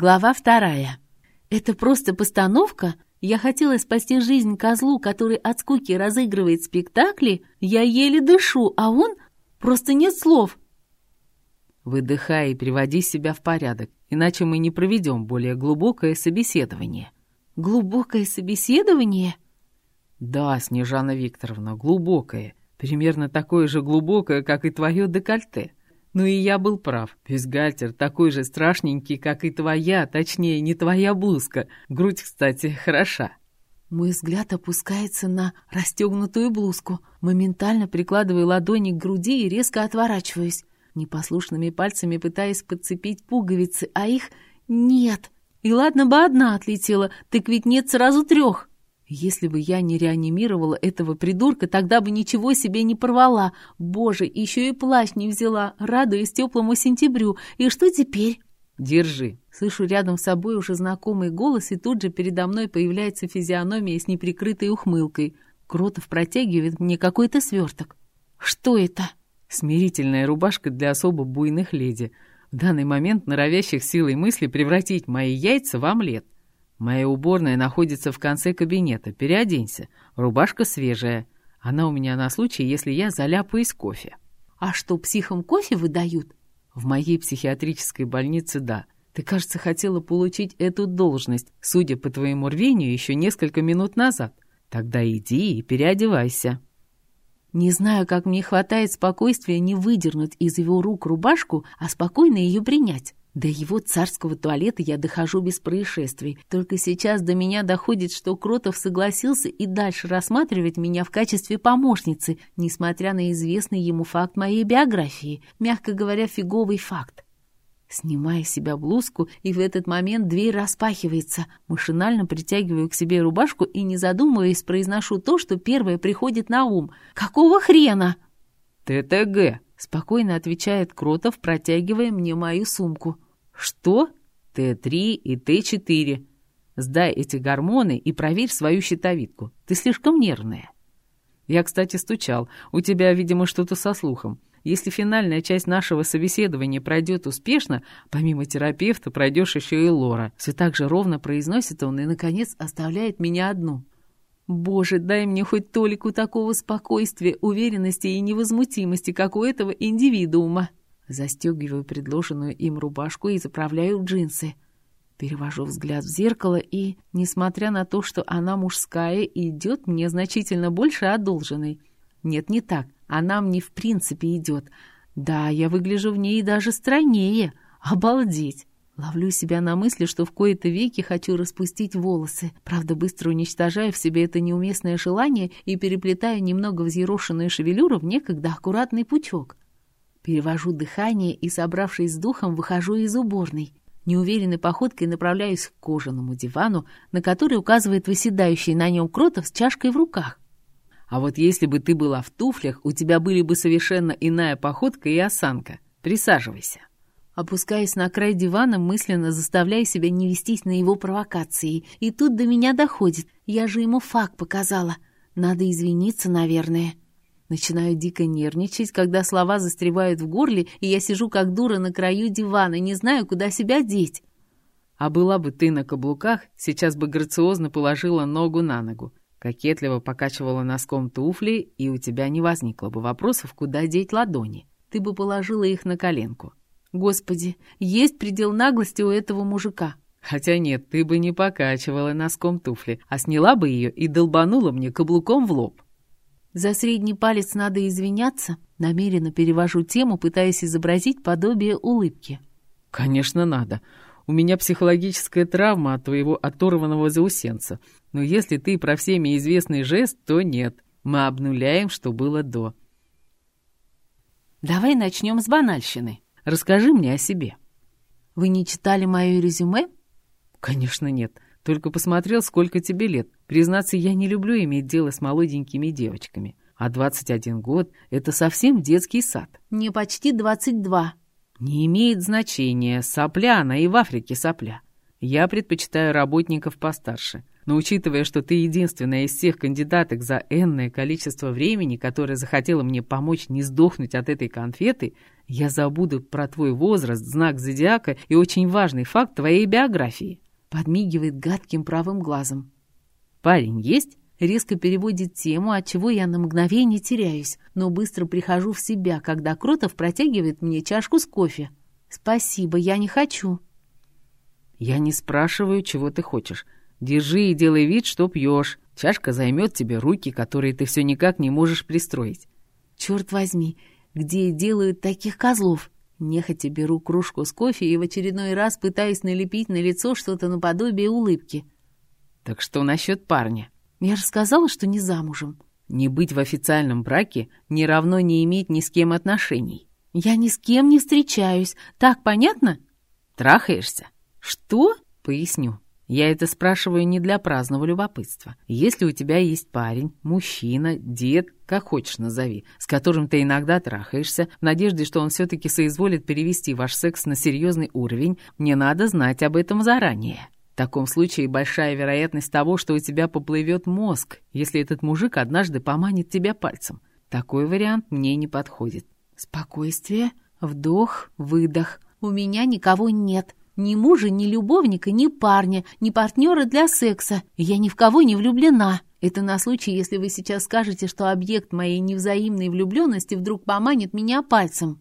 Глава вторая. Это просто постановка? Я хотела спасти жизнь козлу, который от скуки разыгрывает спектакли? Я еле дышу, а он... Просто нет слов. Выдыхай и приводи себя в порядок, иначе мы не проведем более глубокое собеседование. Глубокое собеседование? Да, Снежана Викторовна, глубокое. Примерно такое же глубокое, как и твое декольте. Ну и я был прав. Бюстгальтер такой же страшненький, как и твоя, точнее, не твоя блузка. Грудь, кстати, хороша. Мой взгляд опускается на расстегнутую блузку. Моментально прикладываю ладони к груди и резко отворачиваюсь. Непослушными пальцами пытаясь подцепить пуговицы, а их нет. И ладно бы одна отлетела, так ведь нет сразу трех. Если бы я не реанимировала этого придурка, тогда бы ничего себе не порвала. Боже, еще и плащ не взяла, радуясь теплому сентябрю. И что теперь? Держи. Слышу рядом с собой уже знакомый голос, и тут же передо мной появляется физиономия с неприкрытой ухмылкой. Кротов протягивает мне какой-то сверток. Что это? Смирительная рубашка для особо буйных леди. В данный момент норовящих силой мысли превратить мои яйца в омлет. Моя уборная находится в конце кабинета. Переоденься. Рубашка свежая. Она у меня на случай, если я заляпаюсь кофе. А что, психам кофе выдают? В моей психиатрической больнице да. Ты, кажется, хотела получить эту должность, судя по твоему рвению, еще несколько минут назад. Тогда иди и переодевайся. Не знаю, как мне хватает спокойствия не выдернуть из его рук рубашку, а спокойно ее принять. До его царского туалета я дохожу без происшествий. Только сейчас до меня доходит, что Кротов согласился и дальше рассматривать меня в качестве помощницы, несмотря на известный ему факт моей биографии, мягко говоря, фиговый факт. Снимаю с себя блузку, и в этот момент дверь распахивается. Машинально притягиваю к себе рубашку и, не задумываясь, произношу то, что первое приходит на ум. «Какого хрена?» «ТТГ», — спокойно отвечает Кротов, протягивая мне мою сумку. Что? Т3 и Т4. Сдай эти гормоны и проверь свою щитовидку. Ты слишком нервная. Я, кстати, стучал. У тебя, видимо, что-то со слухом. Если финальная часть нашего собеседования пройдет успешно, помимо терапевта пройдешь еще и Лора. Все так же ровно произносит он и, наконец, оставляет меня одну. Боже, дай мне хоть толику такого спокойствия, уверенности и невозмутимости, как у этого индивидуума. Застегиваю предложенную им рубашку и заправляю джинсы. Перевожу взгляд в зеркало и, несмотря на то, что она мужская, идет мне значительно больше одолженной. Нет, не так. Она мне в принципе идет. Да, я выгляжу в ней даже стройнее. Обалдеть! Ловлю себя на мысли, что в кои-то веки хочу распустить волосы. Правда, быстро уничтожаю в себе это неуместное желание и переплетаю немного взъерошенную шевелюру в некогда аккуратный пучок. Перевожу дыхание и, собравшись с духом, выхожу из уборной. Неуверенной походкой направляюсь к кожаному дивану, на который указывает выседающий на нем Кротов с чашкой в руках. «А вот если бы ты была в туфлях, у тебя были бы совершенно иная походка и осанка. Присаживайся». Опускаясь на край дивана, мысленно заставляя себя не вестись на его провокации. И тут до меня доходит. Я же ему факт показала. Надо извиниться, наверное. Начинаю дико нервничать, когда слова застревают в горле, и я сижу как дура на краю дивана, не знаю, куда себя деть. А была бы ты на каблуках, сейчас бы грациозно положила ногу на ногу, кокетливо покачивала носком туфли, и у тебя не возникло бы вопросов, куда деть ладони. Ты бы положила их на коленку. Господи, есть предел наглости у этого мужика. Хотя нет, ты бы не покачивала носком туфли, а сняла бы ее и долбанула мне каблуком в лоб. За средний палец надо извиняться. Намеренно перевожу тему, пытаясь изобразить подобие улыбки. Конечно, надо. У меня психологическая травма от твоего оторванного заусенца. Но если ты про всеми известный жест, то нет. Мы обнуляем, что было до. Давай начнем с банальщины. Расскажи мне о себе. Вы не читали мое резюме? Конечно, нет. Только посмотрел, сколько тебе лет. Признаться, я не люблю иметь дело с молоденькими девочками. А 21 год — это совсем детский сад. Не почти 22. Не имеет значения, сопля она и в Африке сопля. Я предпочитаю работников постарше. Но учитывая, что ты единственная из всех кандидаток за энное количество времени, которая захотела мне помочь не сдохнуть от этой конфеты, я забуду про твой возраст, знак зодиака и очень важный факт твоей биографии. Подмигивает гадким правым глазом. Парень есть? Резко переводит тему, от чего я на мгновение теряюсь, но быстро прихожу в себя, когда Кротов протягивает мне чашку с кофе. «Спасибо, я не хочу». «Я не спрашиваю, чего ты хочешь. Держи и делай вид, что пьешь. Чашка займет тебе руки, которые ты все никак не можешь пристроить». «Черт возьми, где делают таких козлов?» Нехотя беру кружку с кофе и в очередной раз пытаюсь налепить на лицо что-то наподобие улыбки. «Так что насчет парня?» Я же сказала, что не замужем. Не быть в официальном браке не равно не иметь ни с кем отношений. Я ни с кем не встречаюсь. Так понятно? Трахаешься? Что? Поясню. Я это спрашиваю не для праздного любопытства. Если у тебя есть парень, мужчина, дед, как хочешь назови, с которым ты иногда трахаешься, в надежде, что он все-таки соизволит перевести ваш секс на серьезный уровень, мне надо знать об этом заранее. В таком случае большая вероятность того, что у тебя поплывет мозг, если этот мужик однажды поманит тебя пальцем. Такой вариант мне не подходит. Спокойствие, вдох, выдох. У меня никого нет. Ни мужа, ни любовника, ни парня, ни партнера для секса. Я ни в кого не влюблена. Это на случай, если вы сейчас скажете, что объект моей невзаимной влюбленности вдруг поманит меня пальцем.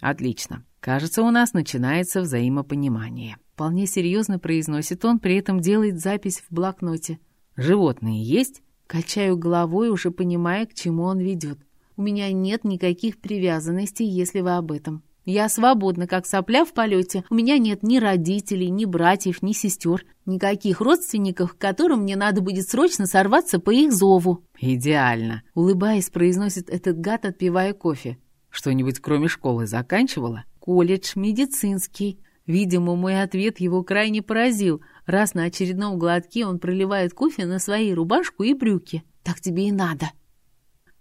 Отлично. Кажется, у нас начинается взаимопонимание. Вполне серьезно произносит он, при этом делает запись в блокноте. «Животные есть?» Качаю головой, уже понимая, к чему он ведет. У меня нет никаких привязанностей, если вы об этом. Я свободна, как сопля в полете. У меня нет ни родителей, ни братьев, ни сестер. Никаких родственников, к которым мне надо будет срочно сорваться по их зову. «Идеально!» — улыбаясь, произносит этот гад, отпивая кофе. «Что-нибудь кроме школы заканчивала?» «Колледж, медицинский». Видимо, мой ответ его крайне поразил, раз на очередном глотке он проливает кофе на свои рубашку и брюки. Так тебе и надо.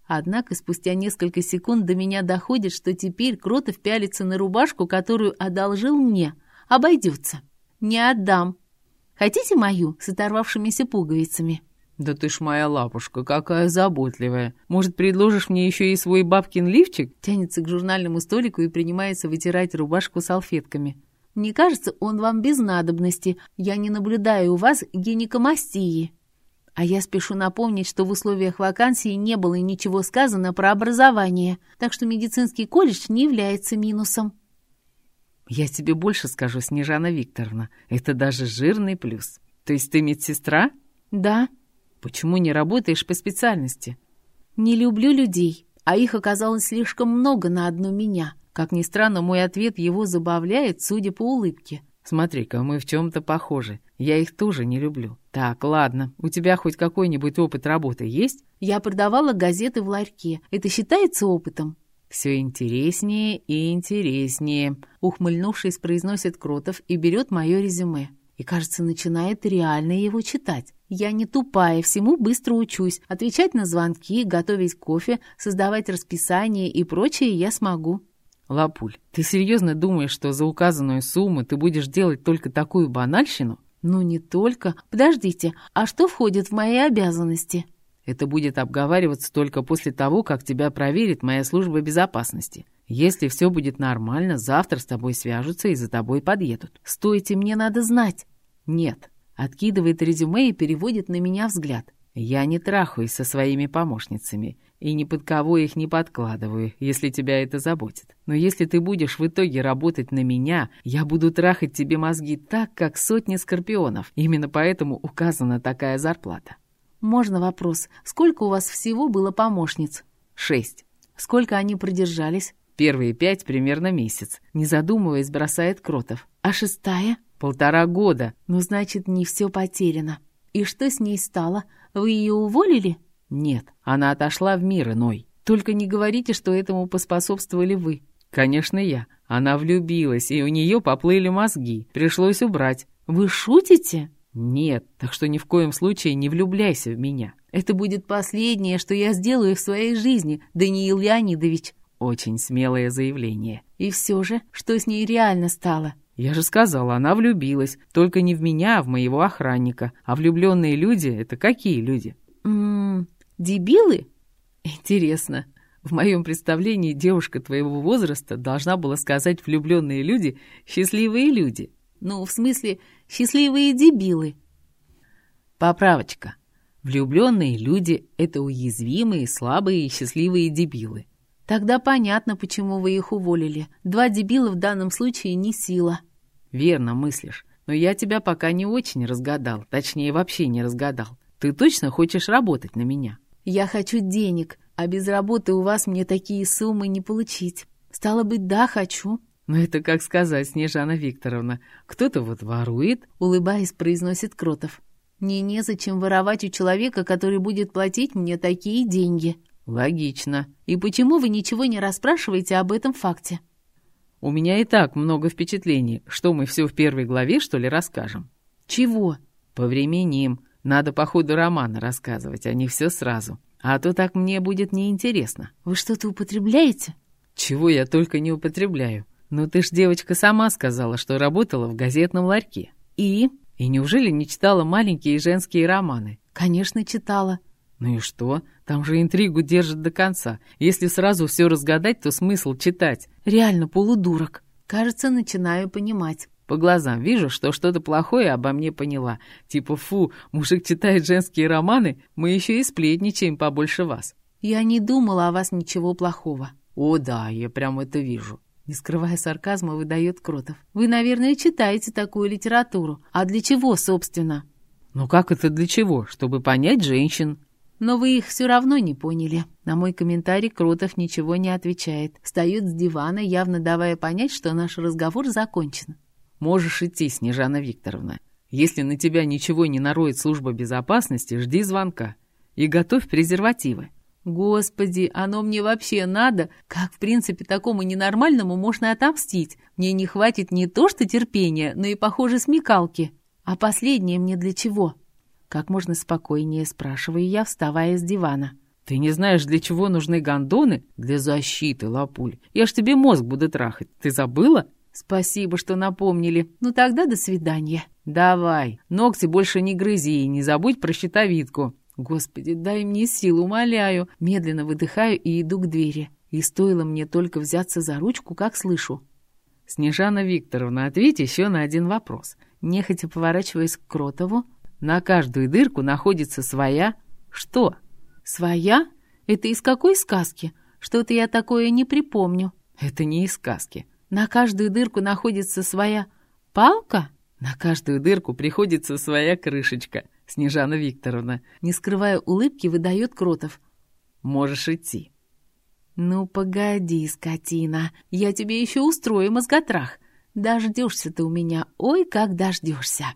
Однако спустя несколько секунд до меня доходит, что теперь Кротов пялится на рубашку, которую одолжил мне. Обойдется. Не отдам. Хотите мою с оторвавшимися пуговицами? «Да ты ж моя лапушка, какая заботливая! Может, предложишь мне еще и свой бабкин лифчик?» Тянется к журнальному столику и принимается вытирать рубашку салфетками. Мне кажется, он вам без надобности. Я не наблюдаю у вас гинекомастии. А я спешу напомнить, что в условиях вакансии не было ничего сказано про образование, так что медицинский колледж не является минусом. Я тебе больше скажу, Снежана Викторовна, это даже жирный плюс. То есть ты медсестра? Да. Почему не работаешь по специальности? Не люблю людей, а их оказалось слишком много на одну меня. Как ни странно, мой ответ его забавляет, судя по улыбке. «Смотри-ка, мы в чем-то похожи. Я их тоже не люблю. Так, ладно, у тебя хоть какой-нибудь опыт работы есть?» «Я продавала газеты в ларьке. Это считается опытом?» «Все интереснее и интереснее», — ухмыльнувшись, произносит Кротов и берет мое резюме. И, кажется, начинает реально его читать. Я не тупая, всему быстро учусь. Отвечать на звонки, готовить кофе, создавать расписание и прочее я смогу. «Лапуль, ты серьезно думаешь, что за указанную сумму ты будешь делать только такую банальщину?» «Ну, не только. Подождите, а что входит в мои обязанности?» «Это будет обговариваться только после того, как тебя проверит моя служба безопасности. Если все будет нормально, завтра с тобой свяжутся и за тобой подъедут». «Стойте, мне надо знать». «Нет». Откидывает резюме и переводит на меня взгляд. «Я не трахаюсь со своими помощницами и ни под кого их не подкладываю, если тебя это заботит. Но если ты будешь в итоге работать на меня, я буду трахать тебе мозги так, как сотни скорпионов. Именно поэтому указана такая зарплата. Можно вопрос? Сколько у вас всего было помощниц? Шесть. Сколько они продержались? Первые пять примерно месяц. Не задумываясь, бросает Кротов. А шестая? Полтора года. Ну, значит, не все потеряно. И что с ней стало? Вы ее уволили? Нет, она отошла в мир иной. Только не говорите, что этому поспособствовали вы. Конечно, я. Она влюбилась, и у нее поплыли мозги. Пришлось убрать. Вы шутите? Нет, так что ни в коем случае не влюбляйся в меня. Это будет последнее, что я сделаю в своей жизни, Даниил Леонидович. Очень смелое заявление. И все же, что с ней реально стало? Я же сказала, она влюбилась. Только не в меня, а в моего охранника. А влюбленные люди — это какие люди? Дебилы? Интересно. В моем представлении девушка твоего возраста должна была сказать влюбленные люди — счастливые люди. Ну, в смысле, счастливые дебилы. Поправочка. Влюбленные люди — это уязвимые, слабые и счастливые дебилы. Тогда понятно, почему вы их уволили. Два дебила в данном случае не сила. Верно мыслишь. Но я тебя пока не очень разгадал. Точнее, вообще не разгадал. Ты точно хочешь работать на меня? Я хочу денег, а без работы у вас мне такие суммы не получить. Стало быть, да, хочу. Ну это как сказать, Снежана Викторовна. Кто-то вот ворует, улыбаясь, произносит Кротов. Мне незачем воровать у человека, который будет платить мне такие деньги. Логично. И почему вы ничего не расспрашиваете об этом факте? У меня и так много впечатлений. Что мы все в первой главе, что ли, расскажем? Чего? Повременим. Надо по ходу романа рассказывать, а не все сразу. А то так мне будет неинтересно. Вы что-то употребляете? Чего я только не употребляю. Ну ты ж, девочка, сама сказала, что работала в газетном ларьке. И? И неужели не читала маленькие женские романы? Конечно, читала. Ну и что? Там же интригу держат до конца. Если сразу все разгадать, то смысл читать. Реально полудурок. Кажется, начинаю понимать. По глазам вижу, что что-то плохое обо мне поняла. Типа, фу, мужик читает женские романы, мы еще и сплетничаем побольше вас. Я не думала о вас ничего плохого. О да, я прям это вижу. Не скрывая сарказма, выдает Кротов. «Вы, наверное, читаете такую литературу. А для чего, собственно?» «Ну как это для чего? Чтобы понять женщин». «Но вы их все равно не поняли». На мой комментарий Кротов ничего не отвечает. Встает с дивана, явно давая понять, что наш разговор закончен. «Можешь идти, Снежана Викторовна. Если на тебя ничего не нароет служба безопасности, жди звонка. И готовь презервативы. Господи, оно мне вообще надо? Как, в принципе, такому ненормальному можно отомстить? Мне не хватит не то что терпения, но и, похоже, смекалки. А последнее мне для чего? Как можно спокойнее спрашиваю я, вставая с дивана. Ты не знаешь, для чего нужны гондоны? Для защиты, лапуль. Я ж тебе мозг буду трахать. Ты забыла? Спасибо, что напомнили. Ну тогда до свидания. Давай, ногти больше не грызи и не забудь про щитовидку. Господи, дай мне сил, умоляю. Медленно выдыхаю и иду к двери. И стоило мне только взяться за ручку, как слышу. Снежана Викторовна, ответь еще на один вопрос. Нехотя поворачиваясь к Кротову, на каждую дырку находится своя... Что? Своя? Это из какой сказки? Что-то я такое не припомню. Это не из сказки. На каждую дырку находится своя палка? На каждую дырку приходится своя крышечка. Снежана Викторовна. Не скрывая улыбки, выдает Кротов. Можешь идти. Ну, погоди, скотина, я тебе еще устрою мозготрах. Дождешься ты у меня, ой, как дождешься.